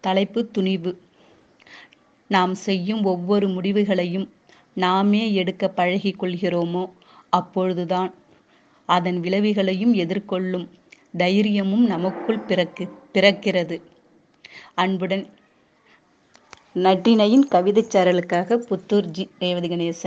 தலைப்பு துணிவு. நாம் செய்யும் ஒவ்வொரு முடிவுகளையும் நாமே எடுக்க பழகி கொள்கிறோமோ? அப்பொழுதுதான் அதன் விளைவுகளையும் எதிர்கொள்ளும் தைரியமும் நமக்குள் பிறக்கு பிறக்கிறது. அன்புடன் நட்டினையின் கவிதைச் சரலுக்காக புத்தூர் ஜி. ரேவதி கணேசன்.